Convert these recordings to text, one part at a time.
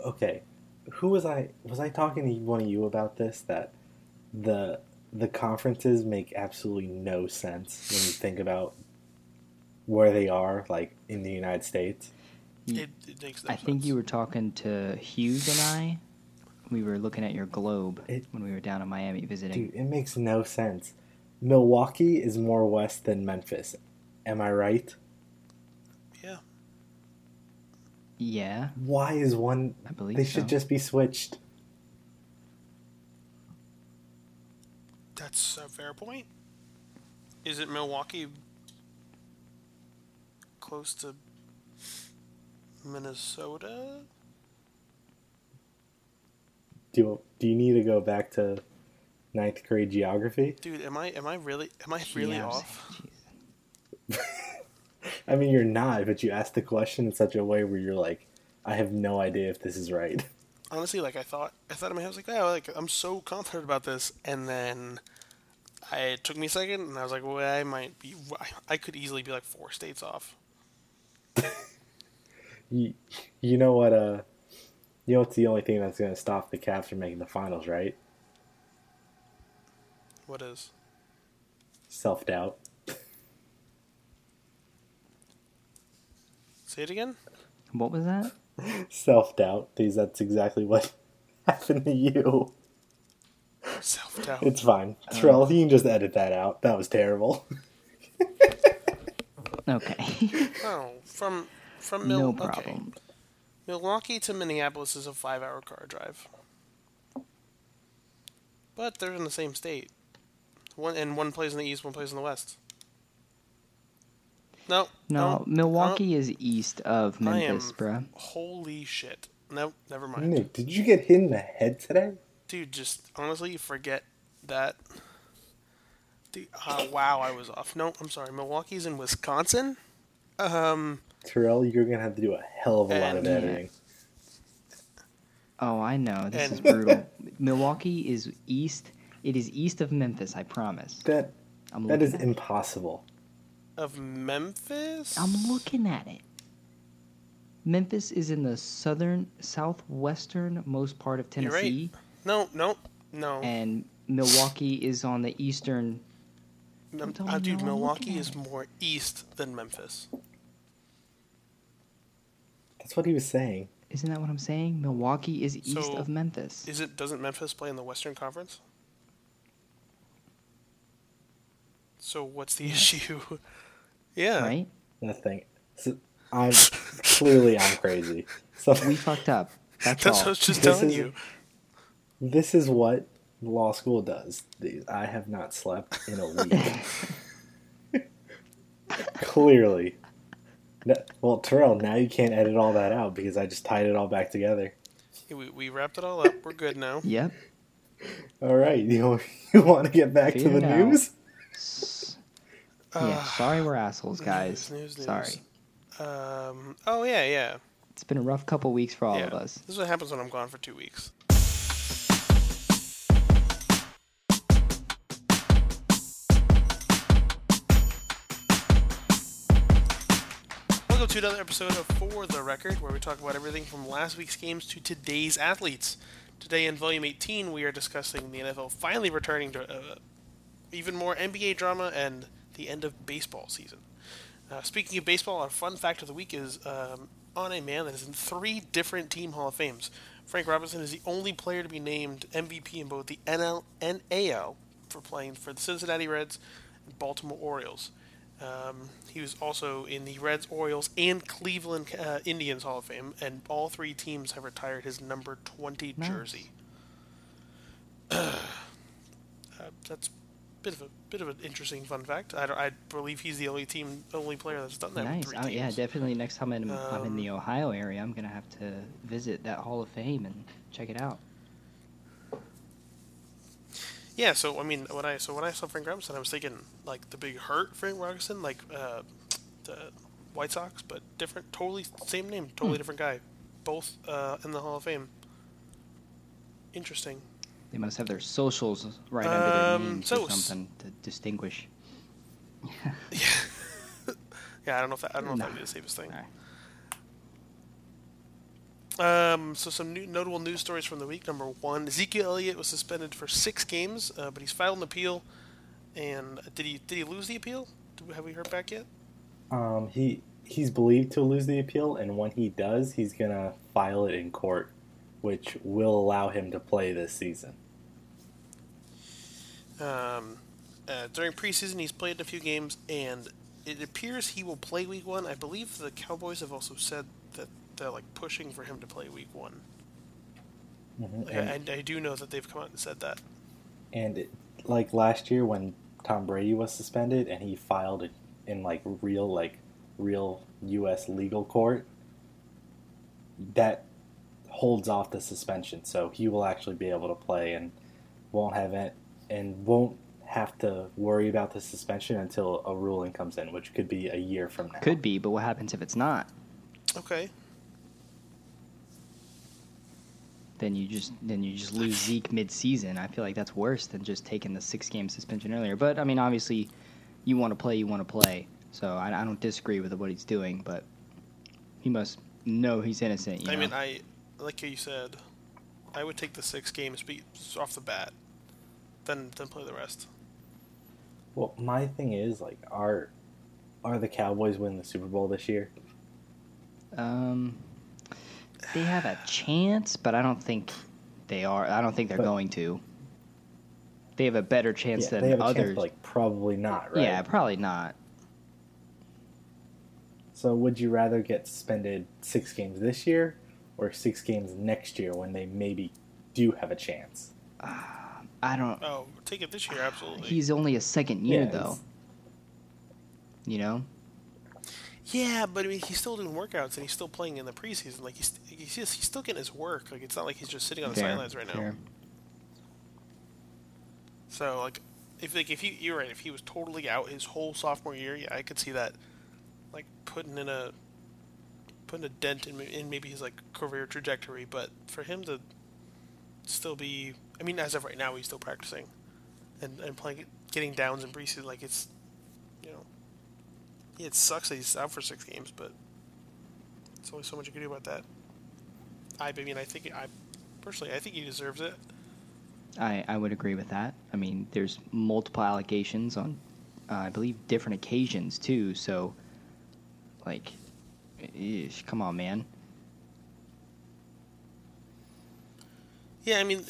okay, who was I? Was I talking to one of you about this? That the the conferences make absolutely no sense when you think about where they are, like in the United States. It, mm. it makes no I think you were talking to Hughes and I. We were looking at your globe It- when we were down in Miami visiting. Dude, it makes no sense. Milwaukee is more west than Memphis. Am I right? Yeah. Yeah, Why is one? I believe They so. should just be switched. That's a fair point. Is it Milwaukee close to Minnesota? Do you, do you need to go back to ninth grade geography? Dude, am I am I really am I really Yeah, off? I mean, you're not, but you asked the question in such a way where you're like, I have no idea if this is right. Honestly, like I thought I thought in my head I was like, oh, like I'm so confident about this, and then I it took me a second, and I was like, well, I might be, I could easily be like four states off. You, you know what? Uh, you know what's the only thing that's going to stop the Cavs from making the finals, right? What is? Self doubt. Say it again. What was that? Self doubt, because that's exactly what happened to you. Self doubt. It's fine. Terrell, you can just edit that out. That was terrible. Okay, Oh, from from Mil- no okay. problem. Milwaukee to Minneapolis is a five-hour car drive, but they're in the same state. One and one plays in the east, one plays in the west. No, No, Milwaukee is east of Memphis, bruh. Holy shit! No, never mind, Nick, did you get hit in the head today? dude. Just honestly, you forget that. Dude, uh, wow, I was off. No, I'm sorry. Milwaukee's in Wisconsin. Um, Terrell, you're going to have to do a hell of a lot of editing. Oh, I know. This is brutal. Milwaukee is east. It is east of Memphis. I promise. That I'm That looking is at impossible. Of Memphis. I'm looking at it. Memphis is in the southern, southwestern most part of You're right. Tennessee, No, no, no. and Milwaukee is on the eastern. Mem- don't uh, dude, Milwaukee is more east than Memphis. That's what he was saying. Isn't that what I'm saying? Milwaukee is east So, of Memphis. Is it? Doesn't Memphis play in the Western Conference? So what's the issue? yeah. right? Nothing. So I'm clearly I'm crazy. So We fucked up. That's, That's what I all. was just This telling is- you. this is what law school does. I have not slept in a week. clearly. No, well, Terrell, now you can't edit all that out because I just tied it all back together. We, we wrapped it all up. We're good now. Yep. All right, you you want to get back to the it out. news? Uh, yeah. Sorry, we're assholes, guys. News, news, news. Sorry. Um. Oh yeah, yeah. It's been a rough couple weeks for all yeah. of us. This is what happens when I'm gone for two weeks. Welcome to another episode of For the Record, where we talk about everything from last week's games to today's athletes. Today in Volume 18, we are discussing the NFL finally returning to uh, even more NBA drama and the end of baseball season. Uh, speaking of baseball, our fun fact of the week is um, on a man that is in three different team Hall of Fames. Frank Robinson is the only player to be named MVP in both the NL and AL for playing for the Cincinnati Reds and Baltimore Orioles. Um, he was also in the Reds, Orioles, and Cleveland uh, Indians Hall of Fame, and all three teams have retired his number 20 Nice. jersey. uh, that's bit of a bit of an interesting fun fact. I, I believe he's the only team, only player that's done that Nice. three Oh, teams. yeah, definitely. Next time I'm, I'm in Um, the Ohio area, I'm gonna have to visit that Hall of Fame and check it out. Yeah, so I mean, when I so when I saw Frank Robinson, I was thinking like the big hurt Frank Robinson, like uh, the White Sox, but different, totally same name, totally Hmm. different guy, both uh, in the Hall of Fame. Interesting. They must have their socials right under their Um, names so or s- something to distinguish. Yeah, yeah, I don't know if that, I don't know if Nah. that'd be the safest thing. Alright. Um, so some new, notable news stories from the week. Number one, Ezekiel Elliott was suspended for six games, uh, but he's filed an appeal. And did he did he lose the appeal? Do, have we heard back yet? Um, he he's believed to lose the appeal, and when he does, he's gonna file it in court, which will allow him to play this season. Um, uh, during preseason, he's played a few games, and it appears he will play Week One. I believe the Cowboys have also said that they're like pushing for him to play Week One. Mhm, Like, And, I, I do know that they've come out and said that. and it, like last year when Tom Brady was suspended and he filed it in like real like real U.S. legal court, that holds off the suspension, so he will actually be able to play and won't have it and won't have to worry about the suspension until a ruling comes in, which could be a year from now. Could be, but what happens if it's not? Okay. Then you just then you just lose Zeke mid-season. I feel like that's worse than just taking the six-game suspension earlier. But I mean, obviously, you want to play, you want to play. So I, I don't disagree with what he's doing, but he must know he's innocent. You I know? mean, I like you said, I would take the six games beat off the bat, then then play the rest. Well, my thing is like, are are the Cowboys winning the Super Bowl this year? Um, they have a chance, but I don't think they are. I don't think they're But- going to. They have a better chance yeah, than they have a others. chance, but, like probably not, right? Yeah, probably not. So would you rather get suspended six games this year or six games next year when they maybe do have a chance? Uh, I don't. Oh, take it this year, absolutely. He's only a second year Yeah, though. it's- You know. yeah, but I mean, he's still doing workouts and he's still playing in the preseason. Like he's he's, just, he's still getting his work. Like it's not like he's just sitting on the Fair, sidelines right now. fair. So like, if like if he you're right, if he was totally out his whole sophomore year, yeah, I could see that, like putting in a putting a dent in, in maybe his like career trajectory. But for him to still be, I mean, as of right now, he's still practicing and and playing, getting downs and preseason. Like it's, you know, it sucks that he's out for six games, but there's only so much you can do about that. I, I mean, I think I personally, I think he deserves it. I, I would agree with that. I mean, there's multiple allegations on, uh, I believe, different occasions too. So, like, eesh, come on, man. Yeah, I mean,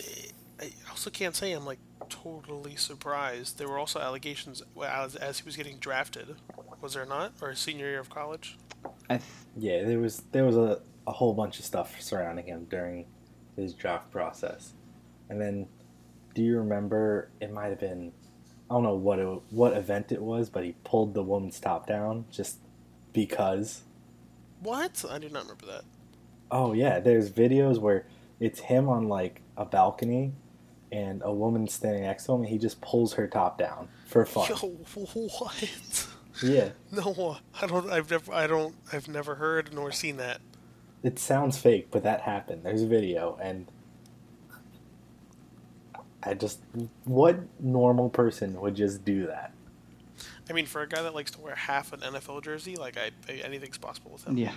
I also can't say I'm like totally surprised. There were also allegations as, as he was getting drafted, was there not, or his senior year of college? I th- Yeah, there was there was a, a whole bunch of stuff surrounding him during his draft process, and then do you remember? It might have been I don't know what it, what event it was, but he pulled the woman's top down just because. What? I do not remember that. Oh yeah, there's videos where it's him on like a balcony, and a woman standing next to him, and he just pulls her top down for fun. Yo, what? Yeah, No, I don't. I've never. I don't. I've never heard nor seen that. it sounds fake, but that happened. There's a video, and I just what normal person would just do that? I mean, for a guy that likes to wear half an NFL jersey, like I, I anything's possible with him. yeah.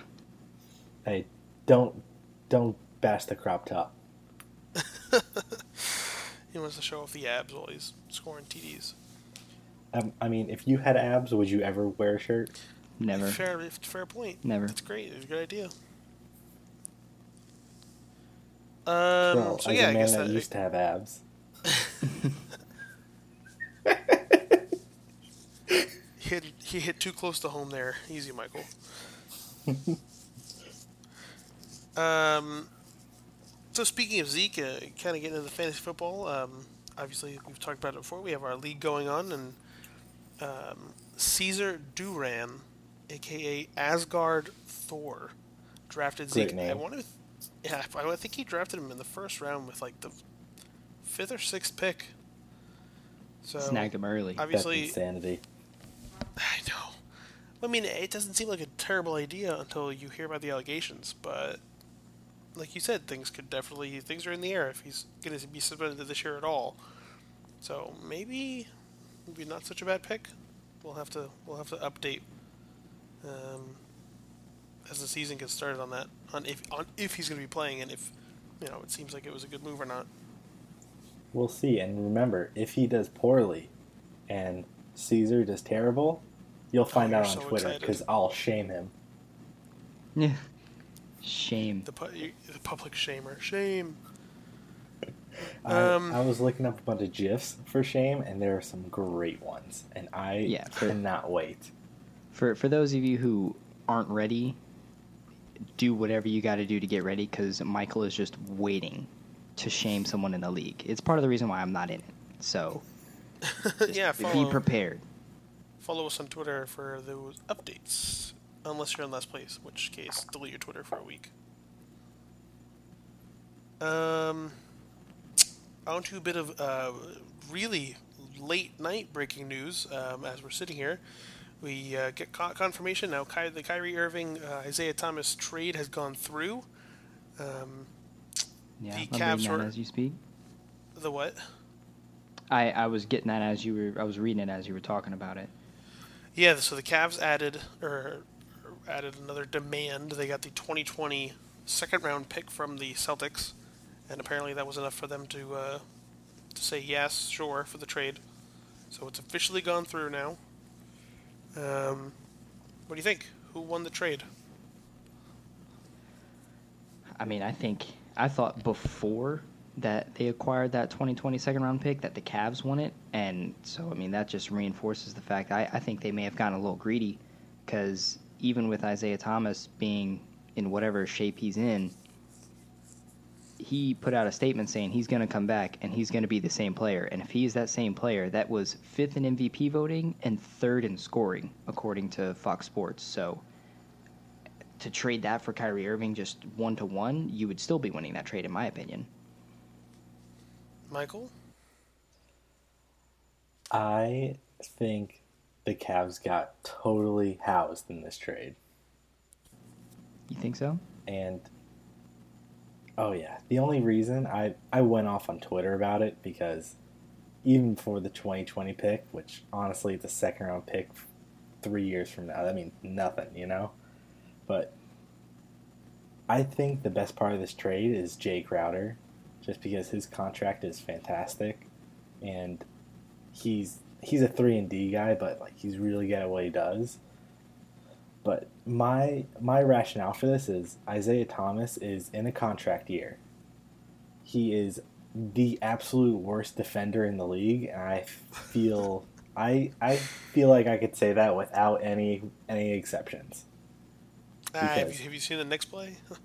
Hey, don't don't bash the crop top. He wants to show off the abs while he's scoring TDs. Um, I mean, if you had abs, would you ever wear a shirt? Never. Fair, fair point. Never. That's great. It's a good idea. Um. well, so as yeah, a I man guess that that, used to have abs, he hit he hit too close to home there. Easy, Michael. um. So speaking of Zeke, uh, kind of getting into the fantasy football. Um, obviously we've talked about it before. We have our league going on, and um, Caesar Duran, aka Asgard Thor, drafted Great Zeke. I name. want to. Yeah, I think he drafted him in the first round with like the fifth or sixth pick. So Snagged him early. obviously, that's insanity. I know. I mean, it doesn't seem like a terrible idea until you hear about the allegations, but like you said, things could definitely things are in the air if he's going to be suspended this year at all. So maybe maybe not such a bad pick. We'll have to we'll have to update um, as the season gets started on that on if on if he's going to be playing and if you know it seems like it was a good move or not. We'll see. And remember, if he does poorly and Caesar does terrible, you'll find Oh, out on so Twitter because I'll shame him. Yeah. Shame. The, pu- you- the public shamer, shame. I, Um, I was looking up a bunch of gifs for shame, and there are some great ones, and I Yeah, for- cannot wait. For for those of you who aren't ready, do whatever you got to do to get ready because Michael is just waiting to shame someone in the league. It's part of the reason why I'm not in it. So yeah, be prepared. Follow us on Twitter for those updates. Unless you're in last place, in which case delete your Twitter for a week. Um, on to a bit of uh, really late night breaking news. Um, as we're sitting here, we uh, get co- confirmation now. Ky- the Kyrie Irving uh, Isaiah Thomas trade has gone through. Um, Yeah, The I'm Cavs were- as you speak. the what? I, I was getting that as you were. I was reading it as you were talking about it. Yeah, so the Cavs added or added another demand. They got the 2020 second round pick from the Celtics, and apparently that was enough for them to uh, to say yes, sure, for the trade. So it's officially gone through now. Um, what do you think? Who won the trade? I mean, I think I thought before that they acquired that 2020 second round pick that the Cavs won it, and so I mean that just reinforces the fact I, I think they may have gotten a little greedy because even with Isaiah Thomas being in whatever shape he's in, he put out a statement saying he's going to come back and he's going to be the same player. And if he is that same player, that was fifth in MVP voting and third in scoring according to Fox Sports. So to trade that for Kyrie Irving just one to one, you would still be winning that trade, in my opinion. Michael? I think the Cavs got totally housed in this trade. You think so? And oh yeah, the only reason I I went off on Twitter about it because even for the 2020 pick, which honestly it's a second round pick 3 years from now, that means nothing, you know? But I think the best part of this trade is Jay Crowder just because his contract is fantastic and he's he's a 3 and D guy, but like he's really good at what he does. But my my rationale for this is Isaiah Thomas is in a contract year. He is the absolute worst defender in the league, and I feel I I feel like I could say that without any any exceptions. Ah, have, you, have you seen the next play?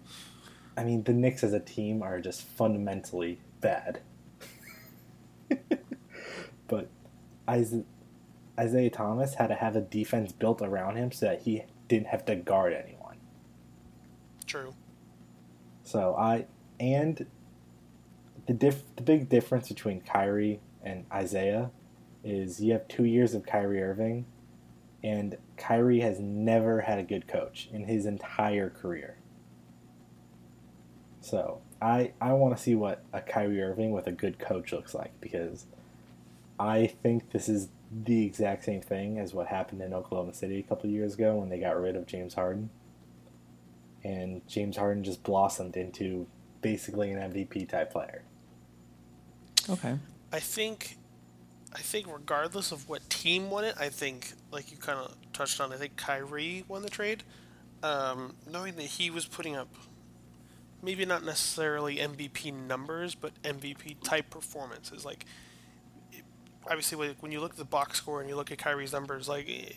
I mean, the Knicks as a team are just fundamentally bad. but Isaiah Thomas had to have a defense built around him so that he didn't have to guard anyone. True. So I and the diff the big difference between Kyrie and Isaiah is you have two years of Kyrie Irving, and Kyrie has never had a good coach in his entire career. So I I want to see what a Kyrie Irving with a good coach looks like because I think this is the exact same thing as what happened in Oklahoma City a couple years ago when they got rid of James Harden and James Harden just blossomed into basically an MVP type player. Okay. I think, I think regardless of what team won it, I think like you kind of touched on, I think Kyrie won the trade, um, knowing that he was putting up, maybe not necessarily MVP numbers, but MVP type performances. Like, obviously, when you look at the box score and you look at Kyrie's numbers, like, eh,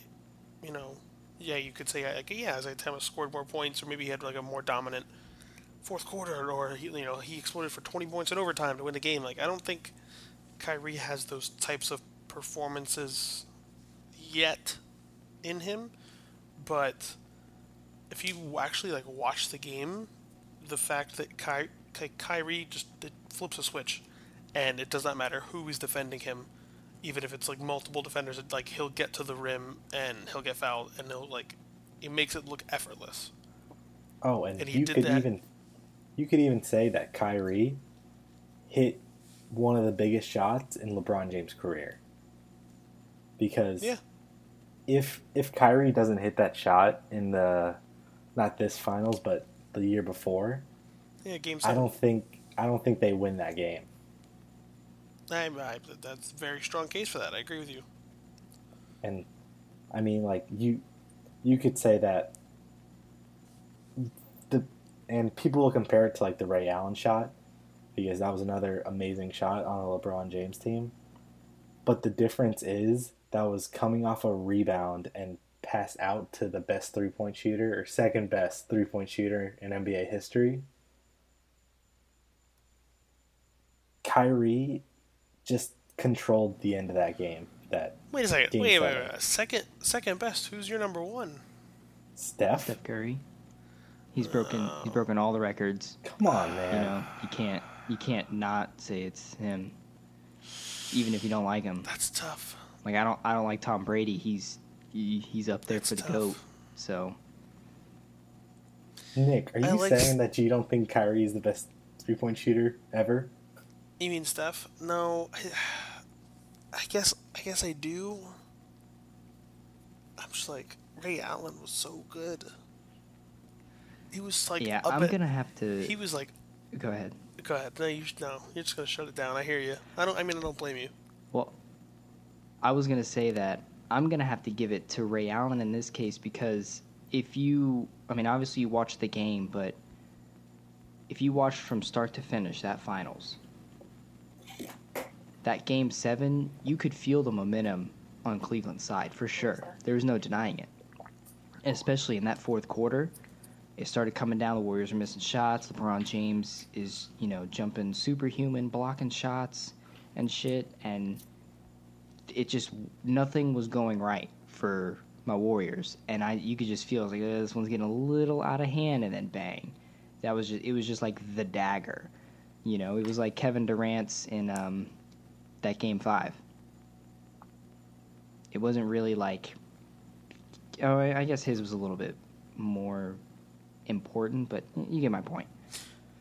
you know, yeah, you could say like, yeah, Isaiah Thomas scored more points, or maybe he had like a more dominant fourth quarter, or he, you know, he exploded for 20 points in overtime to win the game. Like, I don't think Kyrie has those types of performances yet in him, but if you actually like watch the game, the fact that Ky- Ky- Kyrie just it flips a switch, and it does not matter who is defending him, even if it's like multiple defenders, it, like he'll get to the rim and he'll get fouled, and he'll like it makes it look effortless. Oh, and, And he you did could that- even you could even say that Kyrie hit one of the biggest shots in LeBron James' career. Because Yeah. if if Kyrie doesn't hit that shot in the not this finals, but the year before. Yeah, game I don't think I don't think they win that game. I, I, that's a very strong case for that. I agree with you. And I mean, like you, you could say that the and people will compare it to like the Ray Allen shot because that was another amazing shot on a LeBron James team. But the difference is that was coming off a rebound and pass out to the best three point shooter or second best three point shooter in NBA history. Kyrie just controlled the end of that game. That Wait a second. Game wait, wait, seven. wait. Second, second best. Who's your number one? Steph, Steph Curry. He's broken. He's oh. broken all the records. come on, man. You know, you can't. You can't not say it's him, even if you don't like him. That's tough. Like I don't. I don't like Tom Brady. He's he, he's up there That's for the tough. goat. So Nick, are you like- saying that you don't think Kyrie is the best three point shooter ever? You mean Steph? No, I, I guess I guess I do. I'm just like Ray Allen was so good. He was like yeah, up I'm at- gonna have to. He was like, Go ahead. go ahead. No, you no. You're just gonna shut it down. I hear you. I don't. I mean, I don't blame you. Well, I was gonna say that I'm gonna have to give it to Ray Allen in this case because if you, I mean, obviously you watched the game, but if you watched from start to finish that finals, that game seven, you could feel the momentum on Cleveland's side for sure. There was no denying it, and especially in that fourth quarter. It started coming down. The Warriors are missing shots. LeBron James is, you know, jumping superhuman, blocking shots and shit, and it just nothing was going right for my Warriors, and I you could just feel like "Uh, this one's getting a little out of hand, and then bang, that was just it was just like the dagger, you know. It was like Kevin Durant's in um, that game five. It wasn't really like. Oh, I I guess his was a little bit more important, but you get my point.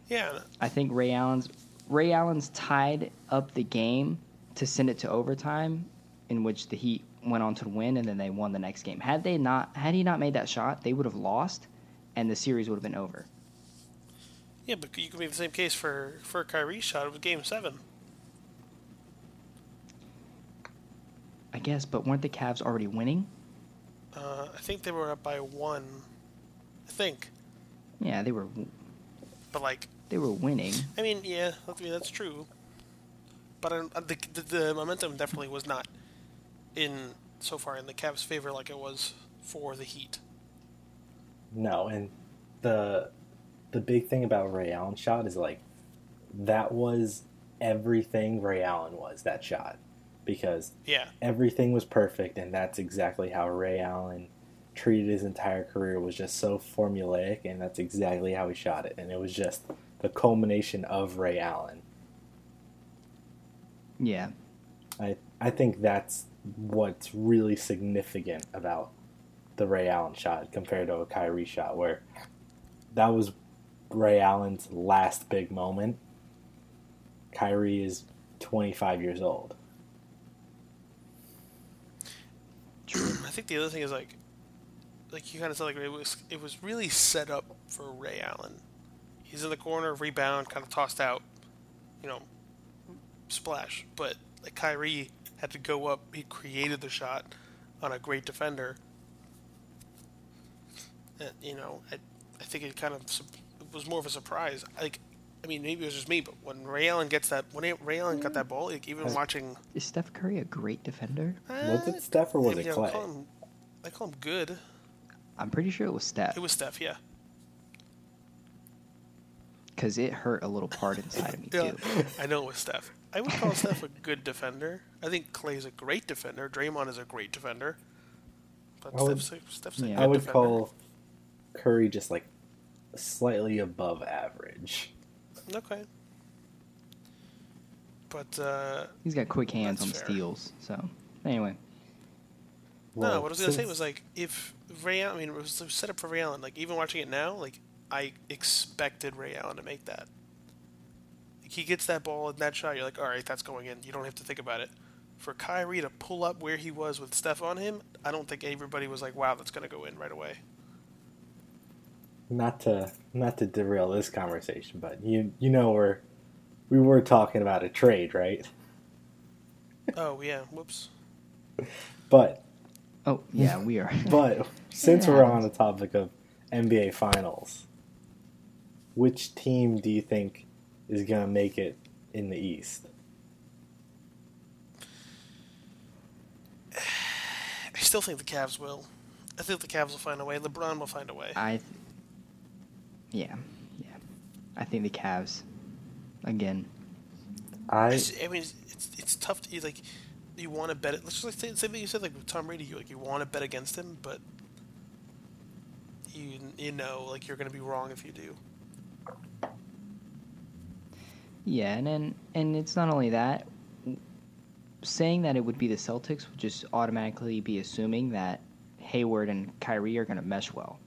Yeah, I think Ray Allen's Ray Allen's tied up the game to send it to overtime, in which the Heat went on to win, and then they won the next game. Had they not, had he not made that shot, they would have lost, and the series would have been over. yeah, but you could make the same case for for Kyrie's shot with Game Seven. I guess, but weren't the Cavs already winning? Uh, I think they were up by one. I think, Yeah, they were. but like, They were winning. I mean, yeah, I mean that's true. But I, the, the the momentum definitely was not in so far in the Cavs' favor like it was for the Heat. No, and the the big thing about Ray Allen's shot is like that was everything Ray Allen was that shot because Yeah, everything was perfect and that's exactly how Ray Allen treated his entire career was just so formulaic and that's exactly how he shot it and it was just the culmination of Ray Allen. Yeah, I I think that's what's really significant about the Ray Allen shot compared to a Kyrie shot, where that was Ray Allen's last big moment. Kyrie is 25 years old. I think the other thing is like, like you kind of said, like it was it was really set up for Ray Allen. He's in the corner, rebound, kind of tossed out, you know, splash. But like Kyrie had to go up. He created the shot on a great defender. And, you know, I, I think it kind of it was more of a surprise. Like, I mean, maybe it was just me, but when Ray Allen gets that, when Ray Allen got that ball, like even watching, is Steph Curry a great defender? Was uh, it Steph or was maybe it I Clay? call him, I call him good. I'm pretty sure it was Steph It was Steph, yeah. because it hurt a little part inside of me Yeah, too. I know it was Steph. I would call Steph a good defender. I think Clay's a great defender. Draymond is a great defender. But I would- Steph's, a, Steph's a Yeah. good I would defender. call Curry just like slightly above average. Okay. But uh, He's got quick hands on the fair. steals. So anyway, no, what I was gonna say was like if Ray Allen, I mean, it was set up for Ray Allen. Like even watching it now, like I expected Ray Allen to make that. Like, he gets that ball and that shot, you're like, all right, that's going in. You don't have to think about it. For Kyrie to pull up where he was with Steph on him, I don't think everybody was like, wow, that's gonna go in right away. not to not to derail this conversation, but you you know we're we were talking about a trade, right? Oh yeah, whoops. But Oh yeah, we are. but since we're on the topic of NBA Finals, which team do you think is gonna make it in the East? I still think the Cavs will. I think the Cavs will find a way. LeBron will find a way. I. th- Yeah, yeah. I think the Cavs. Again. I It's- I mean, it's it's, it's tough to like. You want to bet it. Let's just like say, say that you said like with Tom Brady, you like you want to bet against him, but you you know like you're gonna be wrong if you do. Yeah, and then and it's not only that. Saying that it would be the Celtics would just automatically be assuming that Hayward and Kyrie are going to mesh well.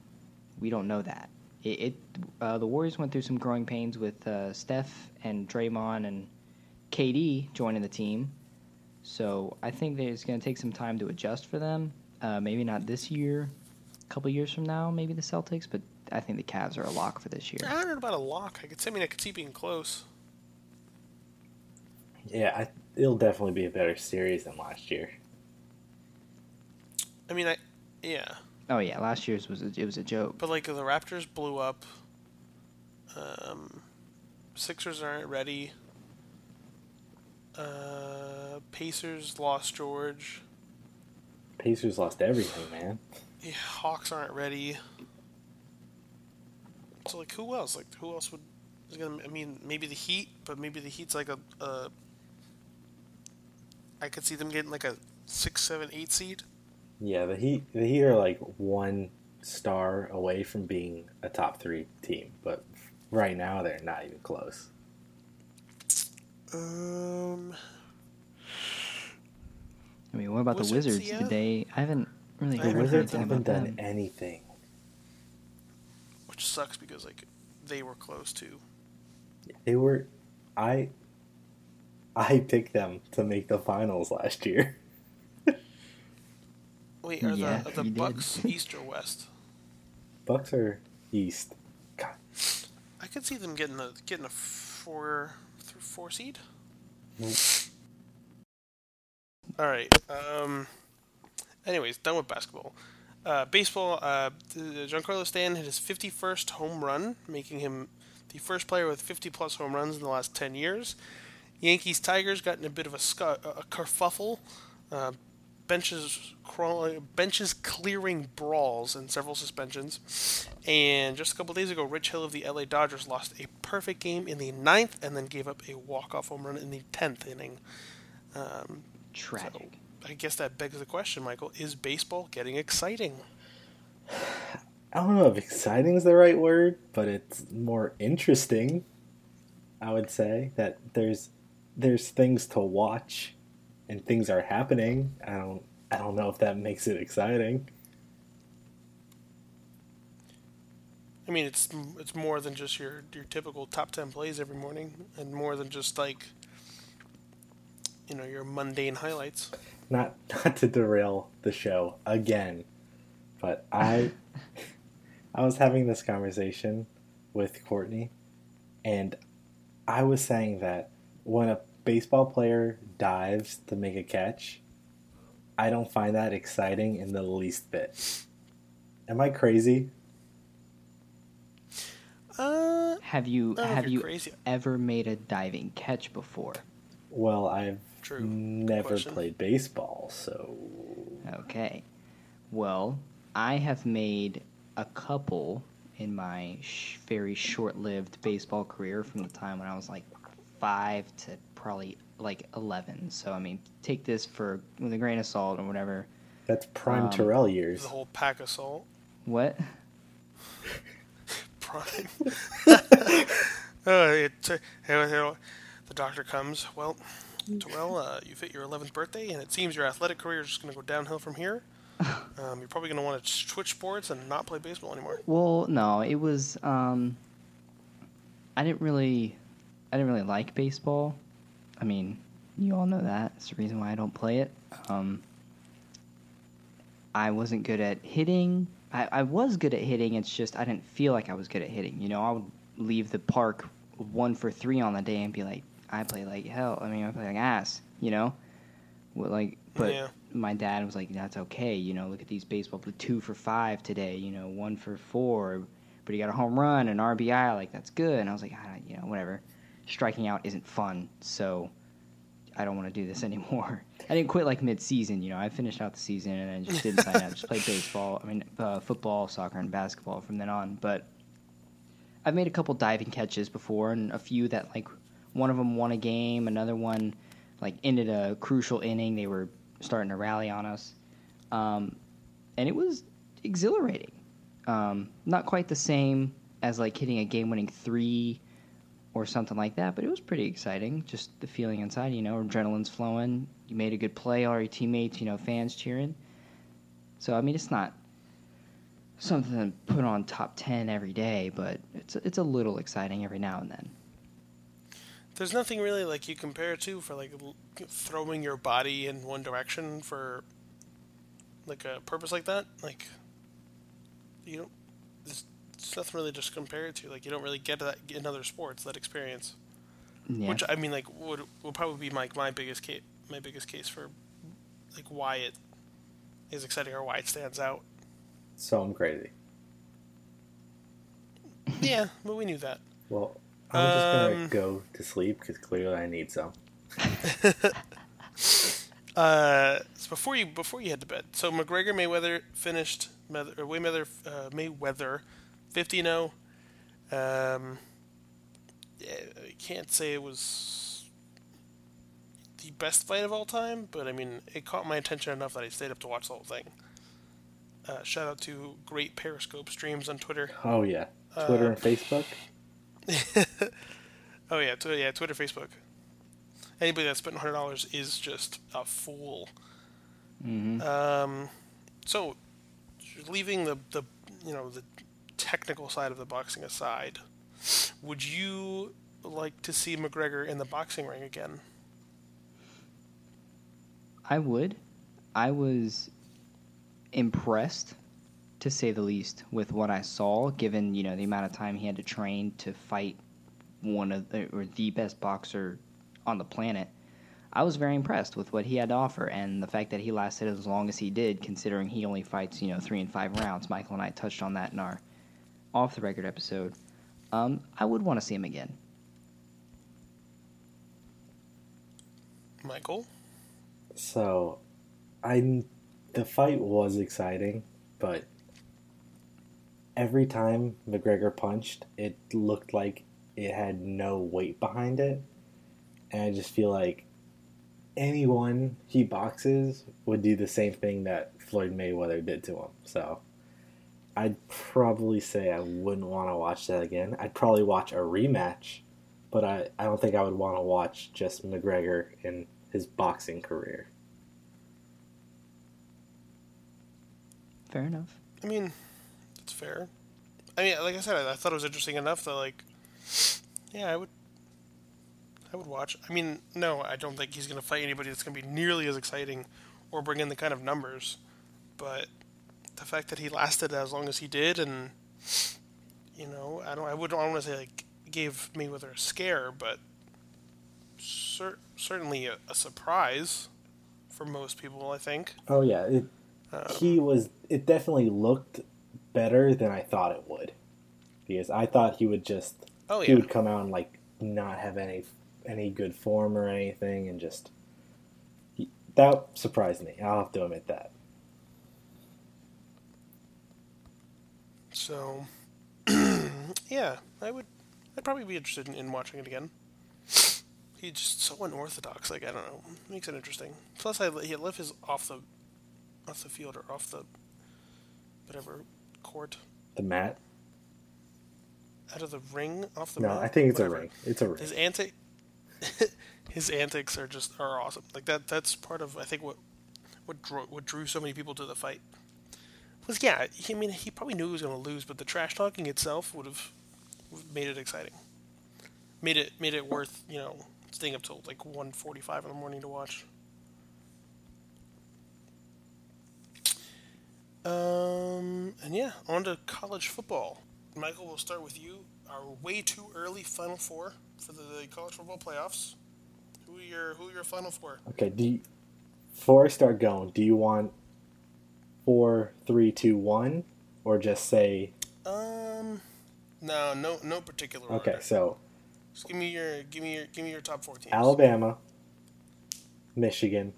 We don't know that. It, it uh, the Warriors went through some growing pains with uh, Steph and Draymond and KD joining the team, so I think that it's going to take some time to adjust for them. Uh, maybe not this year, a couple years from now, maybe the Celtics, but I think the Cavs are a lock for this year. I don't know about a lock. I could. I mean, I could see being close. Yeah, I, it'll definitely be a better series than last year. I mean, I yeah, Oh yeah, last year's was a, it was a joke. but like the Raptors blew up. Um, Sixers aren't ready. Uh, Pacers lost George. Pacers lost everything, man. Yeah, Hawks aren't ready. So like, who else? Like, who else would is gonna? I mean, maybe the Heat, but maybe the Heat's like a. a I could see them getting like a six, seven, eight seed. Yeah, the Heat the Heat are like one star away from being a top three team, but right now they're not even close. Um, I mean, what about the Wizards, Wizards? yeah. Did they? I haven't really The The heard Wizards anything haven't about done them. anything. which sucks because like they were close to. They were, I, I picked them to make the finals last year. Wait, are Yeah, the are the you did. Bucks East or West? Bucks are East. God, I could see them getting a getting a four through four seed. Nope. All right. Um. Anyways, done with basketball. Uh, baseball. Uh, the- Giancarlo Stanton hit his 51st home run, making him the first player with 50 plus home runs in the last 10 years. Yankees Tigers got in a bit of a, scu- a kerfuffle. Uh, benches crawling, benches clearing brawls and several suspensions. And just a couple days ago, Rich Hill of the LA Dodgers lost a perfect game in the ninth, and then gave up a walk-off home run in the tenth inning. Um, Tragic. I guess that begs the question, Michael: Is baseball getting exciting? I don't know if exciting is the right word, but it's more interesting. I would say that there's there's things to watch and things are happening. I don't I don't know if that makes it exciting. I mean, it's it's more than just your your typical top ten plays every morning, and more than just like you know your mundane highlights. Not not to derail the show again, but I I was having this conversation with Courtney and I was saying that when a baseball player dives to make a catch, I don't find that exciting in the least bit. Am I crazy? Uh, Have you I don't know if have you're you crazy. ever made a diving catch before? Well, I've True. never Question. played baseball, so Okay. Well, I have made a couple in my sh- very short-lived baseball career from the time when I was like 5 to probably like 11. So I mean, take this for with a grain of salt or whatever. that's prime Um, Terrell years. the whole pack of salt. What? Prime. uh, it, uh, the doctor comes. Well, Terrell, uh, you've hit your 11th birthday, and it seems your athletic career is just going to go downhill from here. Um, you're probably going to want to switch sports and not play baseball anymore. Well, no, it was. Um, I didn't really, I didn't really like baseball. I mean, you all know that. It's the reason why I don't play it. Um, I wasn't good at hitting. I, I was good at hitting. It's just I didn't feel like I was good at hitting. You know, I would leave the park one for three on the day and be like, I play like hell. I mean, I play like ass. You know, What, like, but Yeah. my dad was like, that's okay. You know, look at these baseball. Two for five today. You know, one for four. But he got a home run and RBI. Like that's good. And I was like, ah, you know, whatever. Striking out isn't fun. So I don't want to do this anymore. I didn't quit like mid-season, you know. I finished out the season and then just didn't sign up. Just played baseball. I mean, uh, football, soccer, and basketball from then on. But I've made a couple diving catches before, and a few that like one of them won a game, another one like ended a crucial inning. They were starting to rally on us, um, and it was exhilarating. Um, not quite the same as like hitting a game-winning three or something like that, but it was pretty exciting. Just the feeling inside, you know, adrenaline's flowing. You made a good play, all your teammates, you know, fans cheering. So I mean, it's not something to put on top ten every day, but it's it's a little exciting every now and then. There's nothing really like you compare to for like throwing your body in one direction for like a purpose like that. Like you don't. There's nothing really just compare it to. Like you don't really get that in other sports that experience. Yeah. Which I mean, like would will probably be like my biggest case, my biggest case for like why it is exciting or why it stands out. So I'm crazy. yeah, but we knew that. Well, I'm just gonna Um, go to sleep because clearly I need some. Uh, so before you before you head to bed, so McGregor Mayweather finished Mayweather, Mayweather uh, Mayweather fifty zero. Um, I can't say it was the best fight of all time, but I mean it caught my attention enough that I stayed up to watch the whole thing. Uh, shout out to great Periscope streams on Twitter. Oh yeah, Twitter Uh, and Facebook. Oh yeah, tw- yeah, Twitter, Facebook. Anybody that spent hundred dollars is just a fool. hmm Um, so, leaving the, the you know the technical side of the boxing aside, would you like to see McGregor in the boxing ring again? I would. I was impressed, to say the least, with what I saw. Given you know the amount of time he had to train to fight one of the, or the best boxer on the planet, I was very impressed with what he had to offer, and the fact that he lasted as long as he did, considering he only fights you know three and five rounds. Michael and I touched on that in our off the record episode. Um, I would want to see him again. Michael, So, I the fight was exciting, but every time McGregor punched, it looked like it had no weight behind it, and I just feel like anyone he boxes would do the same thing that Floyd Mayweather did to him. So, I'd probably say I wouldn't want to watch that again. I'd probably watch a rematch, but I, I don't think I would want to watch just McGregor in his boxing career. Fair enough. I mean, it's fair. I mean, like I said, I, I thought it was interesting enough that like, yeah, I would, I would watch. I mean, no, I don't think he's gonna fight anybody that's gonna be nearly as exciting or bring in the kind of numbers, but the fact that he lasted as long as he did, and you know, I don't, I wouldn't want to say like gave Mayweather a scare, but cer- certainly a, a surprise for most people, I think. Oh yeah, it, um, he was. It definitely looked better than I thought it would, because I thought he would just Oh he would come out and like not have any any good form or anything, and just he, that surprised me. I'll have to admit that. So, yeah, I would. I'd probably be interested in, in watching it again. He's just so unorthodox. Like I don't know, makes it interesting. Plus, I he left his off the off the field or off the whatever court The mat? out of the ring off the. No, mat? I think it's Whatever. a ring. It's a ring. His antic, his antics are just are awesome. Like that. That's part of I think what what drew what drew so many people to the fight. Was yeah, I mean he probably knew he was going to lose, but the trash talking itself would have made it exciting. Made it made it worth you know staying up till like one forty five in the morning to watch. Um, and yeah, on to college football. Michael, we'll start with you. Our way too early Final Four for the college football playoffs. Who are your Who are your Final Four? Okay, do you, before I start going, do you want four, three, two, one, or just say? Um, no, no, no particular Okay, order. so Just give me your give me your give me your top four teams. Alabama, Michigan.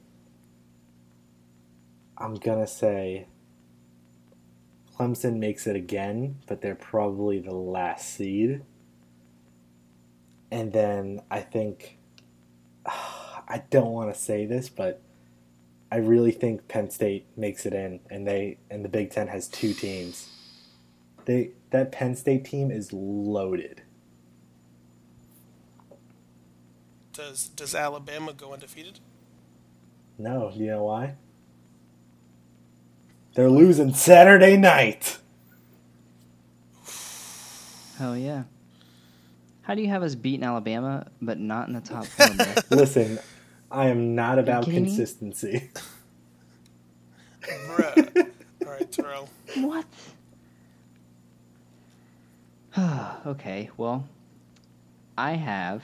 I'm gonna say Clemson makes it again, but they're probably the last seed. And then I think I don't want to say this, but I really think Penn State makes it in, and they and the Big Ten has two teams. They that Penn State team is loaded. Does Does Alabama go undefeated? No, you know why? They're losing Saturday night. Hell yeah. How do you have us beating Alabama but not in the top four? Listen, I am not about kidding consistency. Bruh. All right, Terrell. what? okay, well, I have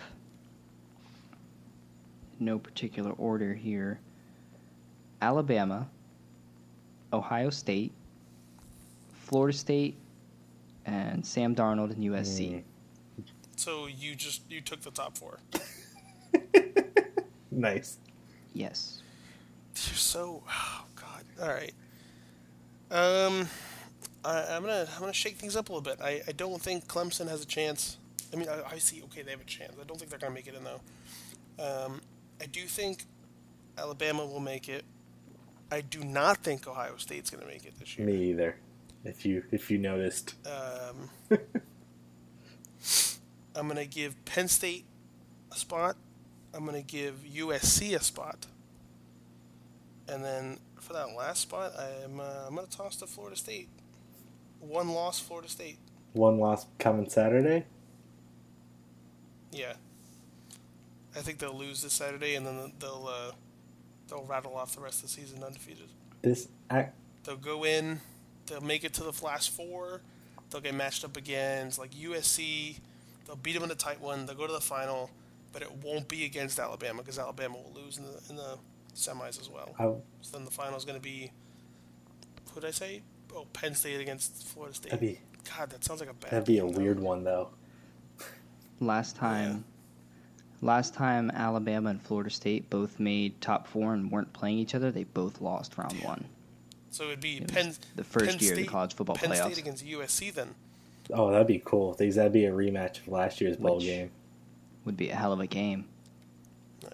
no particular order here. Alabama, Ohio State, Florida State, and Sam Darnold and USC. Mm. So you just you took the top four. Nice. Yes. You're so oh god. All right. Um, I, I'm gonna I'm gonna shake things up a little bit. I, I don't think Clemson has a chance. I mean, I, I see. Okay, they have a chance. I don't think they're gonna make it in though. Um, I do think Alabama will make it. I do not think Ohio State's gonna make it this year. Me either. If you if you noticed, Um, I'm gonna give Penn State a spot. I'm gonna give USC a spot. And then for that last spot, I'm uh, I'm gonna toss to Florida State. One loss, Florida State. one loss coming Saturday. Yeah. I think they'll lose this Saturday, and then they'll uh, they'll rattle off the rest of the season undefeated. This act, They'll go in, they'll make it to the last four, they'll get matched up against like USC, they'll beat them in a tight one, they'll go to the final, but it won't be against Alabama because Alabama will lose in the in the semis as well. I, So then the final is going to be who did I say? Oh, Penn State against Florida State. that'd be God, that sounds like a bad. that'd be a game, though. weird one though. Last time, last time Alabama and Florida State both made top four and weren't playing each other, they both lost round one. So it'd be It was Penn the first Penn year of the college football Penn playoffs. State against USC then. Oh, that'd be cool. Because that'd be a rematch of last year's bowl Which- game. Would be a hell of a game.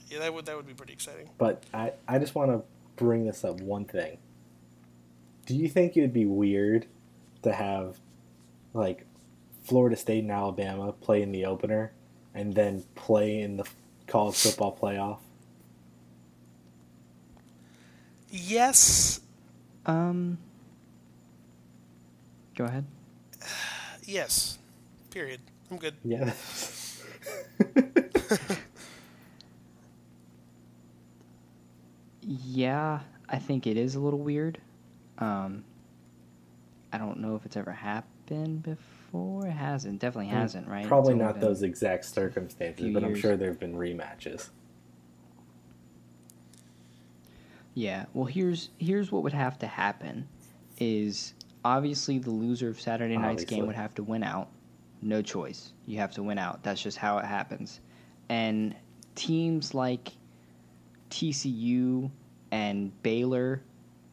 Yeah, that would that would be pretty exciting. But I, I just want to bring this up one thing. Do you think it'd be weird to have, like, Florida State and Alabama play in the opener and then play in the college football playoff? Yes, Um, go ahead. yes. Period. I'm good. Yeah. Yeah, I think it is a little weird. Um, I don't know if it's ever happened before. It hasn't. Definitely hasn't, right? Mm, Probably It's not those exact circumstances, but I'm years. sure there have been rematches. Yeah. Well, here's here's what would have to happen is obviously the loser of Saturday night's Obviously. game would have to win out. No choice. You have to win out. That's just how it happens. And teams like TCU and Baylor,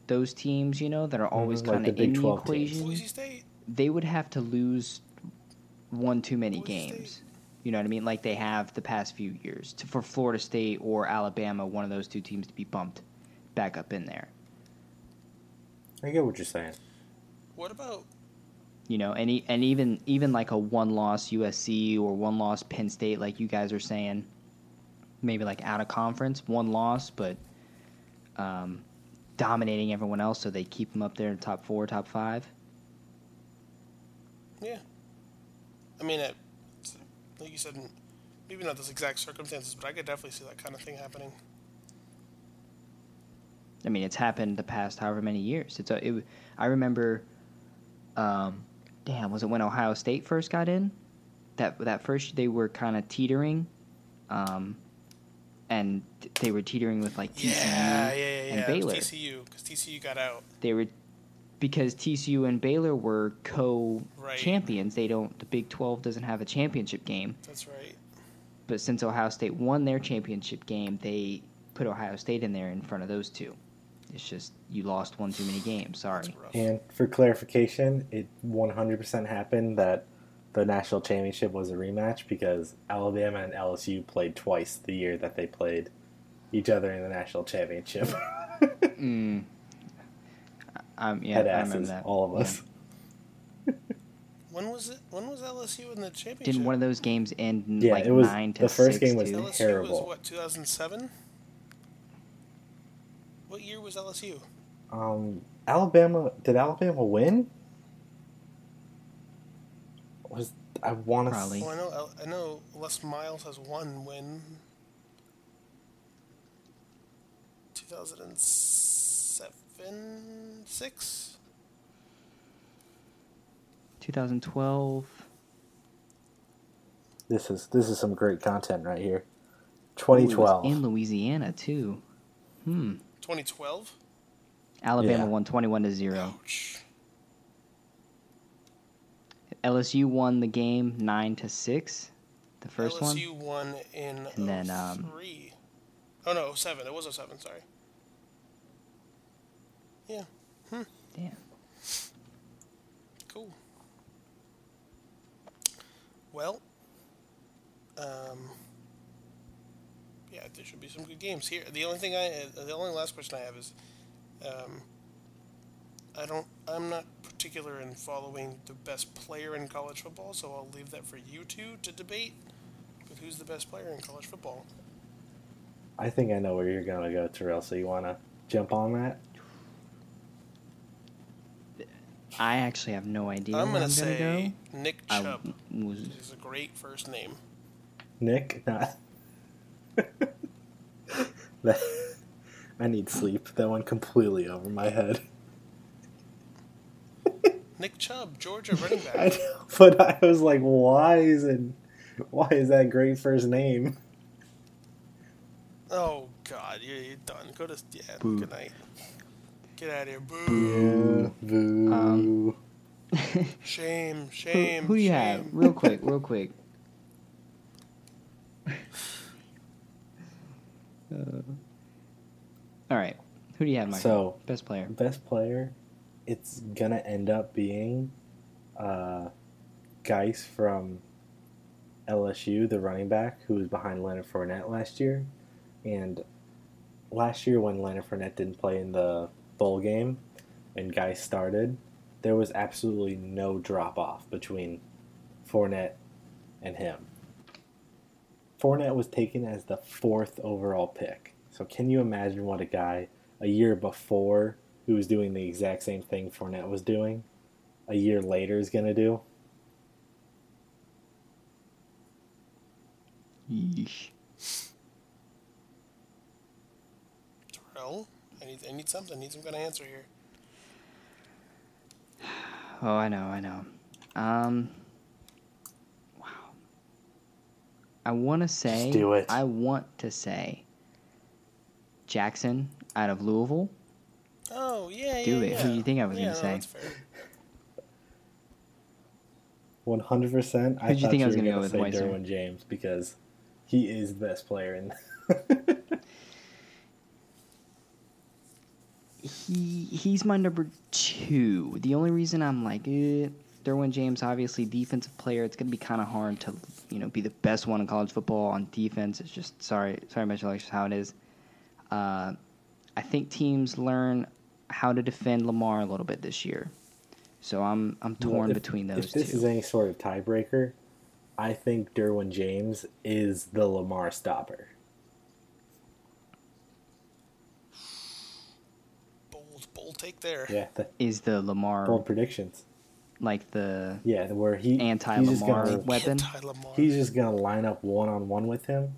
those teams, you know, that are always Mhm, kind of Big in the 12 teams. equation, Boise they would have to lose one too many Boise games. State. You know what I mean? Like they have the past few years to, for Florida State or Alabama, one of those two teams to be bumped back up in there. I get what you're saying. What about You know, and e- and even even like a one loss USC or one loss Penn State, like you guys are saying, maybe like out of conference, one loss, but um, dominating everyone else, so they keep them up there in top four, top five. yeah? I mean, it, like you said, maybe not those exact circumstances, but I could definitely see that kind of thing happening. I mean, it's happened the past however many years. It's a, it, I remember, um, damn, was it when Ohio State first got in? That that first they were kind of teetering, um, and they were teetering with like TCU Yeah, yeah, yeah, and yeah. Baylor. TCU because TCU got out. They were because TCU and Baylor were co-champions. They don't. The Big Twelve doesn't have a championship game. That's right. But since Ohio State won their championship game, they put Ohio State in there in front of those two. It's just you lost one too many games. Sorry. And for clarification, it 100% happened that the national championship was a rematch because Alabama and LSU played twice the year that they played each other in the national championship. Mm. Um, yeah, Head I remember asses, that. all of us. When was it? When was LSU in the championship? Didn't one of those games end in Yeah, like it was- nine to the first six? game was too? LSU terrible. was what 2007. What year was LSU? Um, Alabama did Alabama win? Was I want to Probably. Well, I know L- I know Les Miles has one win. 2007, six. 2012. This is this is some great content right here. Ooh, 2012. in Louisiana too. Hmm. 2012. Alabama Yeah. won 21 to zero. Ouch. LSU won the game nine to six. The first one. LSU won in And then, um, 03. Oh no, 07. It was 07, sorry. Yeah, Damn. cool. Well, um, yeah, there should be some good games here. The only thing I, uh, the only last question I have is, um, I don't, I'm not particular in following the best player in college football, so I'll leave that for you two to debate. But who's the best player in college football? I think I know where you're gonna go, Terrell. So you want to jump on that? I actually have no idea. I'm gonna I'm say go. Nick I Chubb. was Is a great first name. Nick, not. that, I need sleep. That went completely over my head. Nick Chubb, Georgia running I back. know, but I was like, why is it? Why is that great first name? oh God, you're, you're done. Go to yeah. Boo. Good night. Get out of here. Boo. Yeah, boo. Um, Shame. Shame. who do you shame. have? Real quick, real quick. Uh, all right. Who do you have, Michael? So- best player. Best player, it's gonna end up being uh, Guice from LSU, the running back who was behind Leonard Fournette last year. And last year, when Leonard Fournette didn't play in the bowl game and Guice started, there was absolutely no drop off between Fournette and him. Fournette was taken as the fourth overall pick. So can you imagine what a guy a year before who was doing the exact same thing Fournette was doing, a year later is going to do? Yeesh. Terrell, I need, I need something. I need some kind of answer here. Oh, I know, I know. Um, wow. I want to say. do it. I want to say. Jackson out of Louisville. Oh yeah, Do yeah, it. Yeah. Who do you think I was yeah, gonna no, say? That's fair. 100%. I Who'd you thought think I was you gonna were go going to with, say Weiser? Derwin James because he is the best player in. He he's my number two. The only reason I'm like, eh, Derwin James, obviously defensive player. It's gonna be kind of hard to you know be the best one in college football on defense. It's just sorry, sorry, Mitchell, that's just how it is. Uh, I think teams learn how to defend Lamar a little bit this year, so I'm I'm torn Well, if- between those If this two. is any sort of tiebreaker, I think Derwin James is the Lamar stopper. Bold, bold take there. Yeah, the Is the Lamar bold predictions like the yeah, where he anti Lamar weapon. Anti-Lamar. He's just gonna line up one on one with him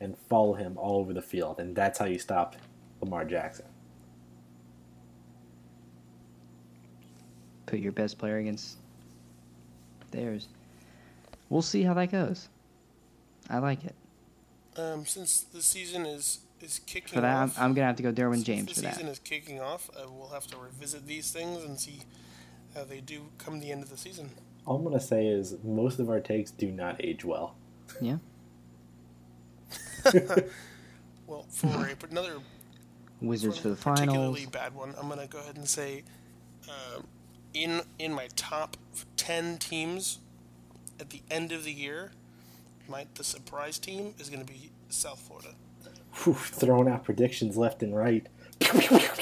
and follow him all over the field, and that's how you stop Lamar Jackson. Put your best player against theirs. We'll see how that goes. I like it. Um, since the season is is kicking for that, off, I'm, I'm gonna have to go Derwin James the for that. Season is kicking off. Uh, we'll have to revisit these things and see how they do come the end of the season. All I'm gonna say is most of our takes do not age well. Yeah. Well, for a, but another Wizards for the particularly finals. bad one, I'm gonna go ahead and say, um, in in my top ten teams at the end of the year, my the surprise team is gonna be South Florida. Whew, throwing out predictions left and right.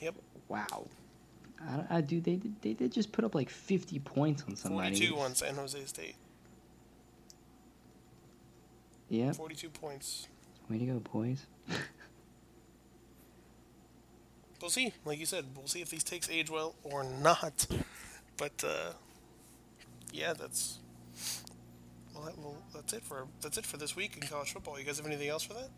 Yep, Wow. I, I do. They did, they did just put up like 50 points on somebody. 42 on San Jose State. Yeah. 42 points. Way to go, boys. We'll see. Like you said, we'll see if these takes age well or not. But uh, yeah, that's well, that, well. That's it for that's it for this week in college football. You guys have anything else for that?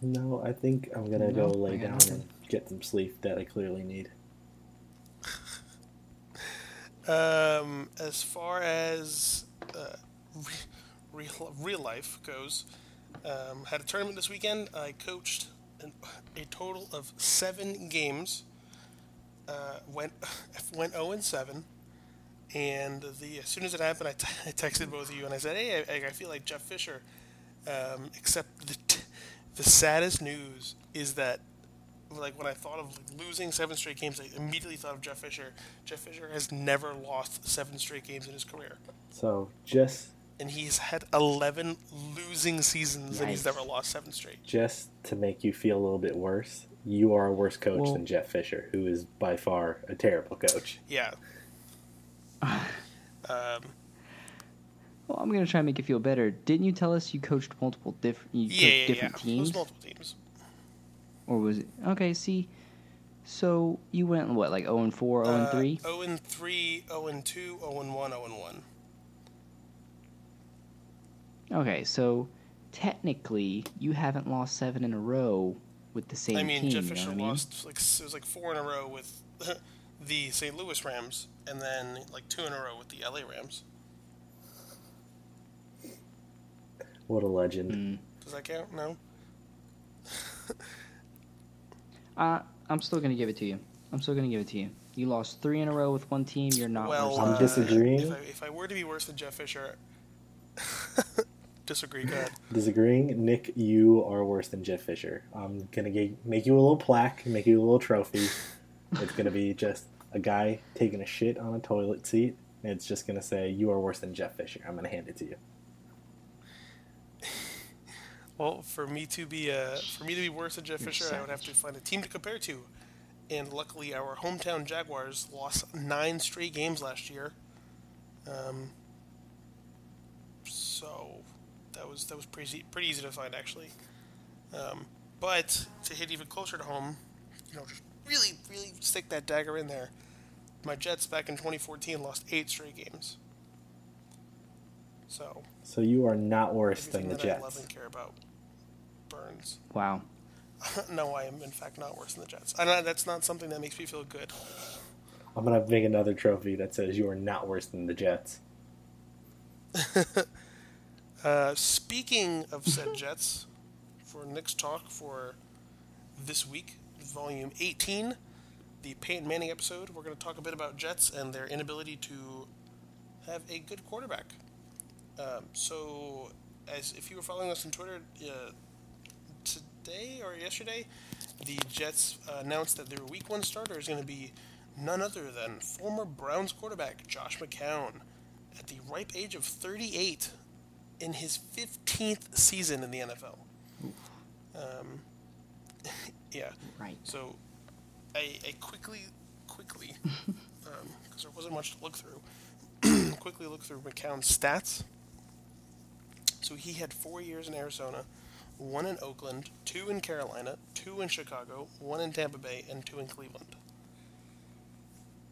No, I think I'm gonna No, go lay down nothing. and get some sleep that I clearly need. Um, as far as uh, re- real real life goes, um, had a tournament this weekend. I coached an, a total of seven games. Uh, went went zero and seven, and the as soon as it happened, I, t- I texted both of you and I said, "Hey, I, I feel like Jeff Fisher." Um, except the t- the saddest news is that like when I thought of losing seven straight games, I immediately thought of Jeff Fisher. Jeff Fisher has never lost seven straight games in his career, So just and he's had eleven losing seasons, and he's never lost seven straight. just to make you feel a little bit worse, you are a worse coach Well- than Jeff Fisher, who is by far a terrible coach. Yeah. um, Well, I'm gonna try and make you feel better. Didn't you tell us you coached multiple different you yeah, coached yeah, yeah. different It was teams, multiple teams. or was it okay? See, so you went what like 0 and 4, 0 uh, and 3. Zero and three, zero and two, zero and one, zero and one. Okay, so technically you haven't lost seven in a row with the same team. I mean, team. Jeff you know Fisher I mean? lost like it was like four in a row with the St. Louis Rams, and then like two in a row with the LA Rams. What a legend. Mm. Does that count? No. Uh, I'm still gonna give it to you. I'm still gonna give it to you. You lost three in a row with one team. You're not well, worse I'm uh, disagreeing. If I, if I were to be worse than Jeff Fisher, disagree. Go ahead. Disagreeing, Nick, you are worse than Jeff Fisher. I'm gonna get, make you a little plaque, make you a little trophy. It's gonna be just a guy taking a shit on a toilet seat, and it's just gonna say, "You are worse than Jeff Fisher." I'm gonna hand it to you. Well, for me to be uh, for me to be worse than Jeff You're Fisher, I would have to find a team to compare to. And luckily, our hometown Jaguars lost nine straight games last year. Um, so that was that was pretty pretty easy to find actually. Um, but to hit even closer to home, you know, just really really stick that dagger in there. My Jets back in 2014 lost eight straight games. So So you are not worse than the that I love Jets. and care about burns. Wow. no, I am in fact not worse than the Jets. I know that's not something that makes me feel good. I'm gonna make another trophy that says you are not worse than the Jets. Uh, speaking of said Jets, for Nick's talk for this week, volume 18, the Peyton Manning episode, we're going to talk a bit about Jets and their inability to have a good quarterback. Um, so, as if you were following us on Twitter uh, today or yesterday, the Jets uh, announced that their Week One starter is going to be none other than former Browns quarterback Josh McCown, at the ripe age of 38, in his 15th season in the NFL. Um, yeah. Right. So, I, I quickly, quickly, because there wasn't much to look through, quickly look through McCown's stats. So he had four years in Arizona, one in Oakland, two in Carolina, two in Chicago, one in Tampa Bay, and two in Cleveland.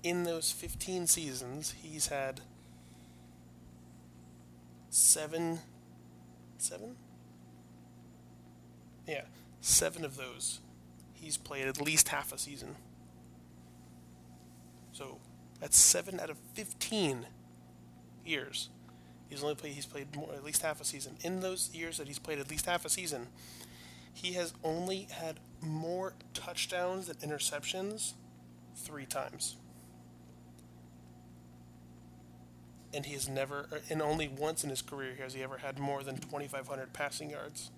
In those 15 seasons, he's had seven, seven? Yeah, seven of those, he's played at least half a season. So that's seven out of 15 years. He's only played. He's played more, at least half a season. In those years that he's played at least half a season, he has only had more touchdowns than interceptions three times. And he has never, and only once in his career has he ever had more than 2,500 passing yards.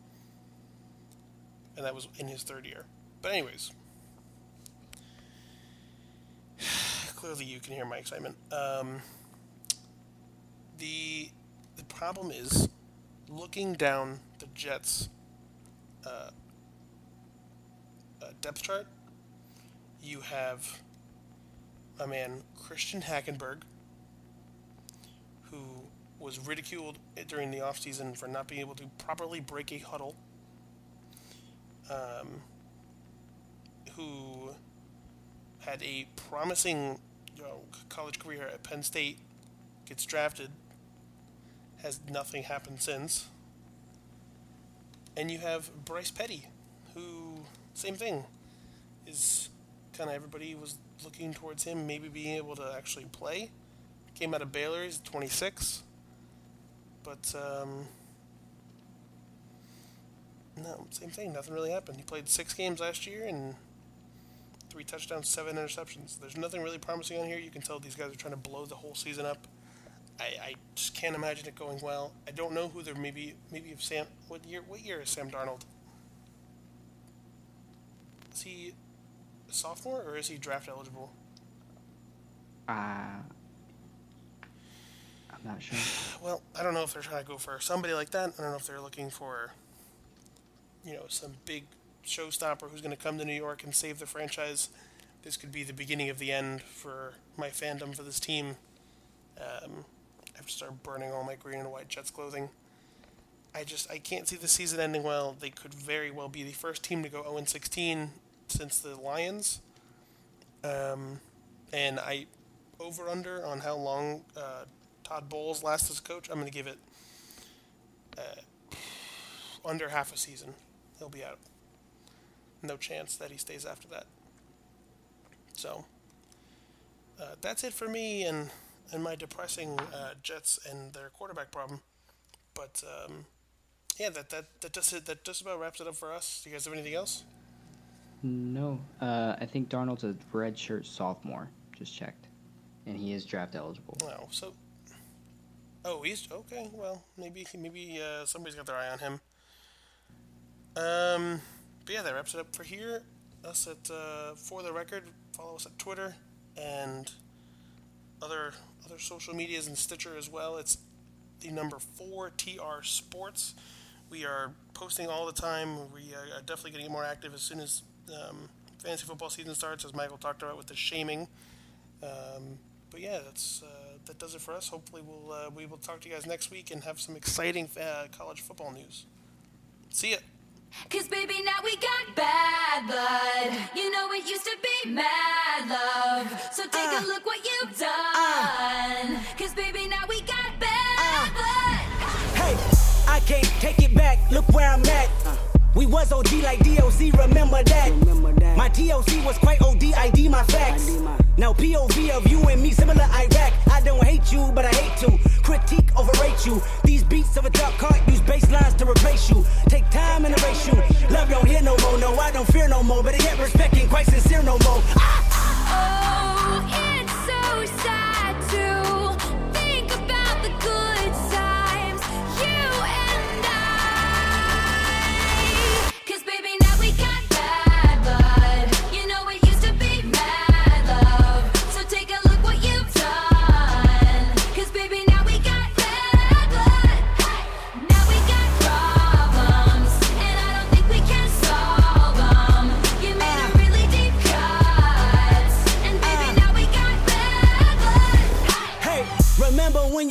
And that was in his third year. But, anyways, clearly you can hear my excitement. Um, the the problem is looking down the Jets' uh, uh, depth chart. You have a man Christian Hackenberg, who was ridiculed during the offseason for not being able to properly break a huddle. Um, who had a promising you know, college career at Penn State, gets drafted, has nothing happened since. And you have Bryce Petty, who, same thing, is kind of everybody was looking towards him maybe being able to actually play. Came out of Baylor, he's 26. But, um, no, same thing, nothing really happened. He played six games last year and three touchdowns, seven interceptions. There's nothing really promising on here. You can tell these guys are trying to blow the whole season up. I, I just can't imagine it going well. I don't know who they're maybe maybe if Sam what year what year is Sam Darnold? Is he a sophomore or is he draft eligible? Uh, I'm not sure. Well, I don't know if they're trying to go for somebody like that. I don't know if they're looking for you know some big showstopper who's going to come to New York and save the franchise. This could be the beginning of the end for my fandom for this team. Um, I have to start burning all my green and white Jets clothing. I just I can't see the season ending well. They could very well be the first team to go 0 16 since the Lions. Um, and I over under on how long uh, Todd Bowles lasts as coach. I'm going to give it uh, under half a season. He'll be out. No chance that he stays after that. So uh, that's it for me and and my depressing uh, Jets and their quarterback problem. But um, yeah, that that that just that just about wraps it up for us. Do you guys have anything else? No, uh, I think Darnold's a redshirt sophomore. Just checked, and he is draft eligible. No, so oh, he's okay. Well, maybe maybe uh, somebody's got their eye on him. Um, but yeah, that wraps it up for here. Us at uh, for the record. Follow us at Twitter and other other social medias and Stitcher as well. It's the number four TR Sports. We are posting all the time. We are definitely going to get more active as soon as um, fantasy football season starts, as Michael talked about with the shaming. Um, but yeah, that's uh, that does it for us. Hopefully, we'll uh, we will talk to you guys next week and have some exciting uh, college football news. See ya. Cause baby, now we got bad blood. You know it used to be mad love. So take Uh, a look what you've done. Cause baby, now we got bad blood. Hey, I can't take it back. Look where I'm at. We was OG like DOC, remember that. My TOC was quite OD, ID my facts. Now POV of you and me, similar Iraq. I don't hate you, but I hate to critique, overrate you. These beats of a dark cart use bass lines to replace you. Take time and erase you. Love don't hear no more, no, I don't fear no more. But I get respect ain't quite sincere no more. Ah! Oh, it's so sad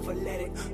never let it